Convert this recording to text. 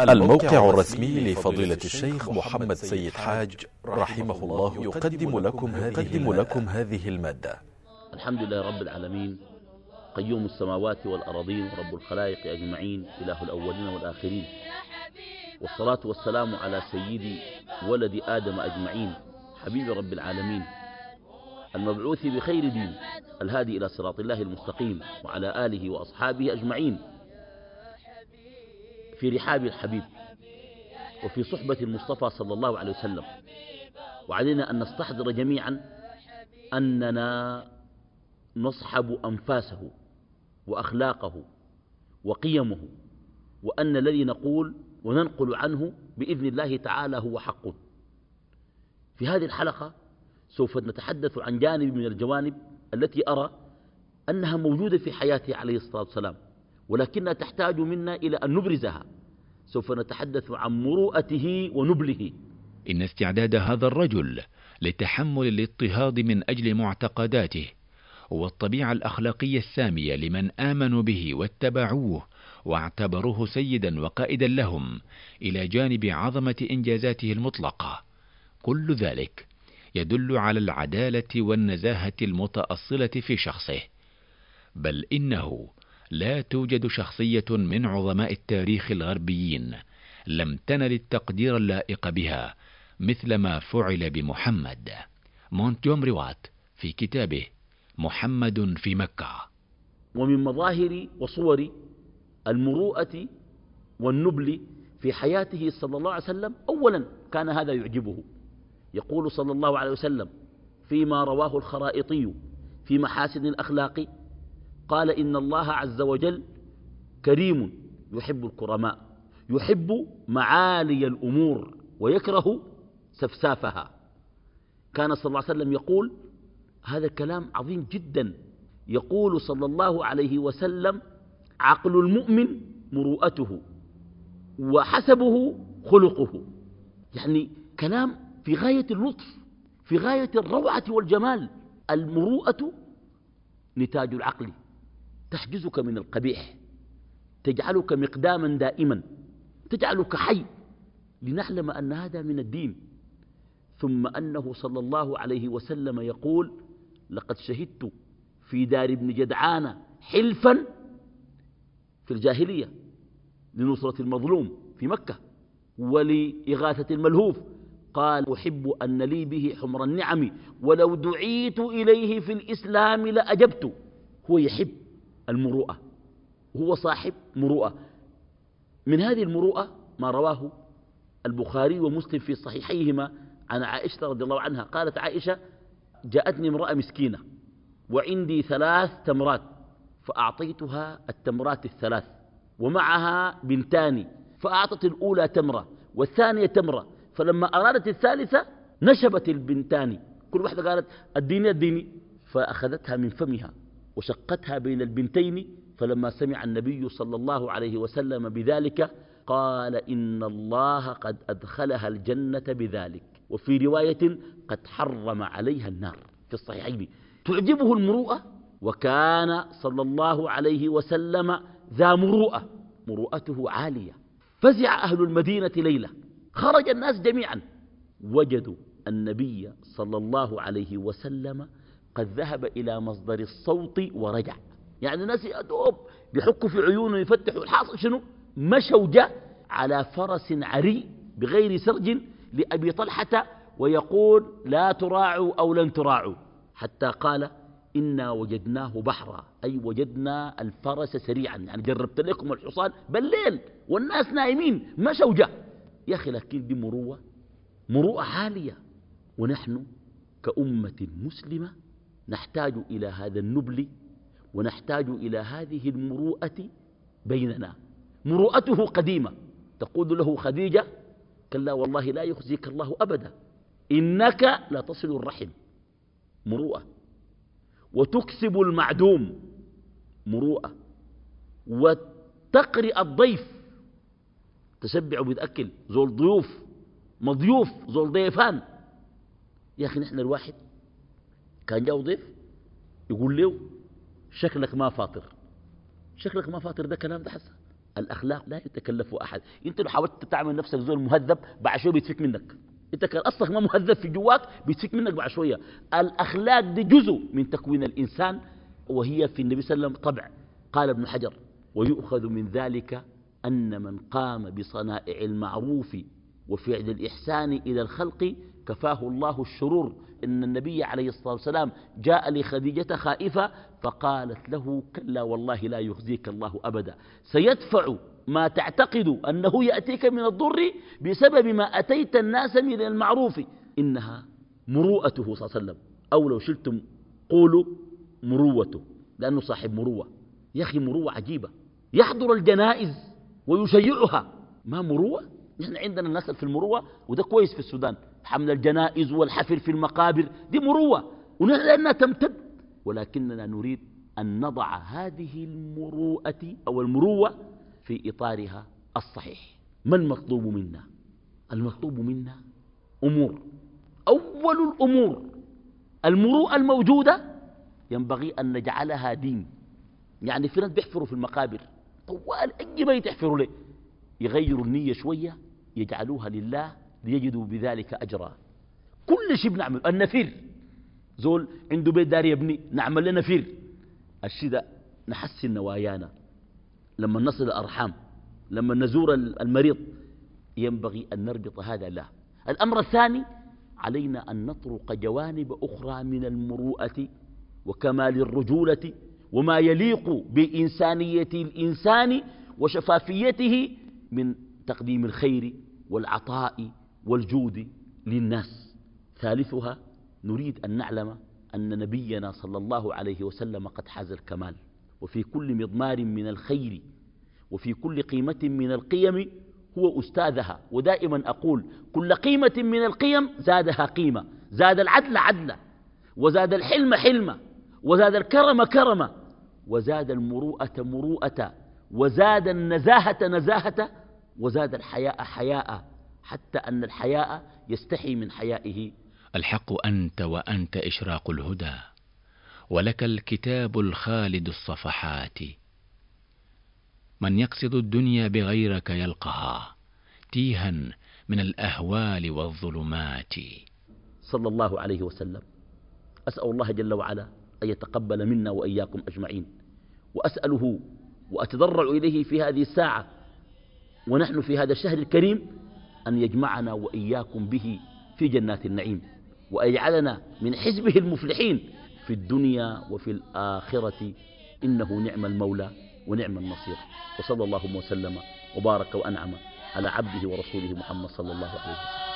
الموقع الرسمي لفضيلة الشيخ محمد سيد حاج رحمه الله يقدم لكم هذه, لكم هذه المادة. الحمد لله رب العالمين. قيوم السماوات والأراضين ورب الخلائق أجمعين إله الأولين والآخرين. والصلاة والسلام على سيد ولد آدم أجمعين. حبيب رب العالمين. المبعوث بخير دين. الهادي إلى صراط الله المستقيم وعلى آله وأصحابه أجمعين. في رحاب الحبيب وفي صحبة المصطفى صلى الله عليه وسلم. وعلينا أن نستحضر جميعا أننا نصحب أنفاسه وأخلاقه وقيمه وأن الذي نقول وننقل عنه بإذن الله تعالى هو حق. في هذه الحلقة سوف نتحدث عن جانب من الجوانب التي أرى أنها موجودة في حياته عليه الصلاة والسلام. ولكنها تحتاج منا إلى أن نبرزها. سوف نتحدث عن مروءته ونبله. إن استعداد هذا الرجل لتحمل الاضطهاد من أجل معتقداته والطبيعة الأخلاقية السامية لمن آمنوا به واتبعوه واعتبروه سيدا وقائدا لهم إلى جانب عظمة إنجازاته المطلقة. كل ذلك يدل على العدالة والنزاهة المتأصلة في شخصه. بل إنه لا توجد شخصية من عظماء التاريخ الغربيين لم تنل التقدير اللائق بها مثل ما فعل بمحمد. مونتيومري وات في كتابه محمد في مكة. ومن مظاهر وصور المروءة والنبل في حياته صلى الله عليه وسلم أولا كان هذا يعجبه. يقول صلى الله عليه وسلم فيما رواه الخرائطي في محاسن الأخلاق قال إن الله عز وجل كريم يحب الكرماء يحب معالي الأمور ويكره سفسافها. كان صلى الله عليه وسلم يقول هذا كلام عظيم جدا. يقول صلى الله عليه وسلم عقل المؤمن مروءته وحسبه خلقه. يعني كلام في غاية اللطف في غاية الروعة والجمال المروءة نتاج العقل. تحجزك من القبيح تجعلك مقداما دائما تجعلك حي لنعلم أن هذا من الدين. ثم أنه صلى الله عليه وسلم يقول لقد شهدت في دار ابن جدعان حلفا في الجاهلية لنصرة المظلوم في مكة ولإغاثة الملهوف. قال أحب أن لي به حمر النعم ولو دعيت إليه في الإسلام لأجبت. هو يحب المروءة. هو صاحب مروءة. من هذه المروءة ما رواه البخاري ومسلم في صحيحيهما عن عائشة رضي الله عنها. قالت عائشة جاءتني امرأة مسكينة وعندي ثلاث تمرات فأعطيتها التمرات الثلاث ومعها بنتان فأعطت الأولى تمرة والثانية تمرة فلما أرادت الثالثة نشبت البنتان. كل واحدة قالت الديني الديني فأخذتها من فمها. وشقتها بين البنتين فلما سمع النبي صلى الله عليه وسلم بذلك قال إن الله قد أدخلها الجنة بذلك. وفي رواية قد حرم عليها النار. في الصحيحين. تعجبه المروءة؟ وكان صلى الله عليه وسلم ذا مروءة. مروءته عالية. فزع أهل المدينة ليلة. خرج الناس جميعا. وجدوا النبي صلى الله عليه وسلم قد ذهب إلى مصدر الصوت ورجع. يعني الناس يدوب بيحكوا في عيونه يفتحوا الحاصل شنو؟ مشوا جاء على فرس عري بغير سرج لأبي طلحة ويقول لا تراعوا أو لن تراعوا. حتى قال إنا وجدناه بحرا. أي وجدنا الفرس سريعا. يعني جربت لكم الحصان بالليل والناس نايمين. مشوا جاء يا أخي لكن دي مروءة مروءة عالية. ونحن كأمة مسلمة نحتاج إلى هذا النبل ونحتاج إلى هذه المروءة بيننا. مروءته قديمة. تقول له خديجة كلا والله لا يخزيك الله أبدا. إنك لا تصل الرحم. مروءة. وتكسب المعدوم. مروءة. وتقرئ الضيف. تشبع وبتأكل زول ضيوف. مضيوف. زول ضيفان. يا أخي نحن الواحد كان جاء ضيف يقول له شكلك ما فاطر. شكلك ما فاطر ده كلام ده حسن الأخلاق لا يتكلف أحد. أنت لو حاولت تعمل نفسك زول مهذب بعد شوية بيتفك منك. أنت كان أصلك ما مهذب في جواك بيتفك منك بعد شوية. الأخلاق دي جزء من تكوين الإنسان وهي في النبي صلى الله عليه وسلم طبع. قال ابن حجر ويؤخذ من ذلك أن من قام بصنائع المعروف وفعل الإحسان إلى الخلق كفاه الله الشرور إن النبي عليه الصلاة والسلام جاء لخديجة خائفة فقالت له كلا والله لا يخزيك الله أبدا. سيدفع ما تعتقد أنه يأتيك من الضر بسبب ما أتيت الناس من المعروف. إنها مروءته صلى الله عليه وسلم. أو لو شلتم قولوا مروته لأنه صاحب مروة. يا أخي مروة عجيبة. يحضر الجنائز ويشيعها. ما مروة؟ نحن عندنا الناس في المروة وده كويس في السودان. حمل الجنائز والحفر في المقابر. دي مروة. ونحن لأنها تمتد. ولكننا نريد أن نضع هذه المروءة أو المروة في إطارها الصحيح. ما المطلوب منا؟ المطلوب منا أمور. أول الأمور المروءة الموجودة ينبغي أن نجعلها دين. يعني في ناس بيحفروا في المقابر. طوال أي بيت يحفروا له؟ يغيروا النية شوية يجعلوها لله ليجدوا بذلك أجرا. كل شيء بنعمل. النفير. زول عنده بيت دار يبني نعمل لنا نفير. الشيء ده نحسن نوايانا. لما نصل الأرحام لما نزور المريض ينبغي أن نربط هذا له. الأمر الثاني علينا أن نطرق جوانب أخرى من المروءة وكمال الرجولة وما يليق بإنسانية الإنسان وشفافيته من تقديم الخير والعطاء والجود للناس. ثالثها نريد أن نعلم أن نبينا صلى الله عليه وسلم قد حاز الكمال. وفي كل مضمار من الخير وفي كل قيمة من القيم هو أستاذها. ودائما أقول كل قيمة من القيم زادها قيمة. زاد العدل عدلا. وزاد الحلم حلمة وزاد الكرم كرمة وزاد المروءة مروءة. وزاد النزاهة نزاهة. وزاد الحياء حياء. حتى أن الحياء يستحي من حيائه. الحق أنت وأنت إشراق الهدى ولك الكتاب الخالد الصفحات. من يقصد الدنيا بغيرك يلقها تيها من الأهوال والظلمات. صلى الله عليه وسلم. أسأل الله جل وعلا أن يتقبل منا وإياكم أجمعين. وأسأله وأتضرع إليه في هذه الساعة ونحن في هذا الشهر الكريم أن يجمعنا وإياكم به في جنات النعيم وأن يجعلنا من حزبه المفلحين في الدنيا وفي الآخرة. إنه نعم المولى ونعم النصير. وصلى الله وسلم وبارك وأنعم على عبده ورسوله محمد صلى الله عليه وسلم.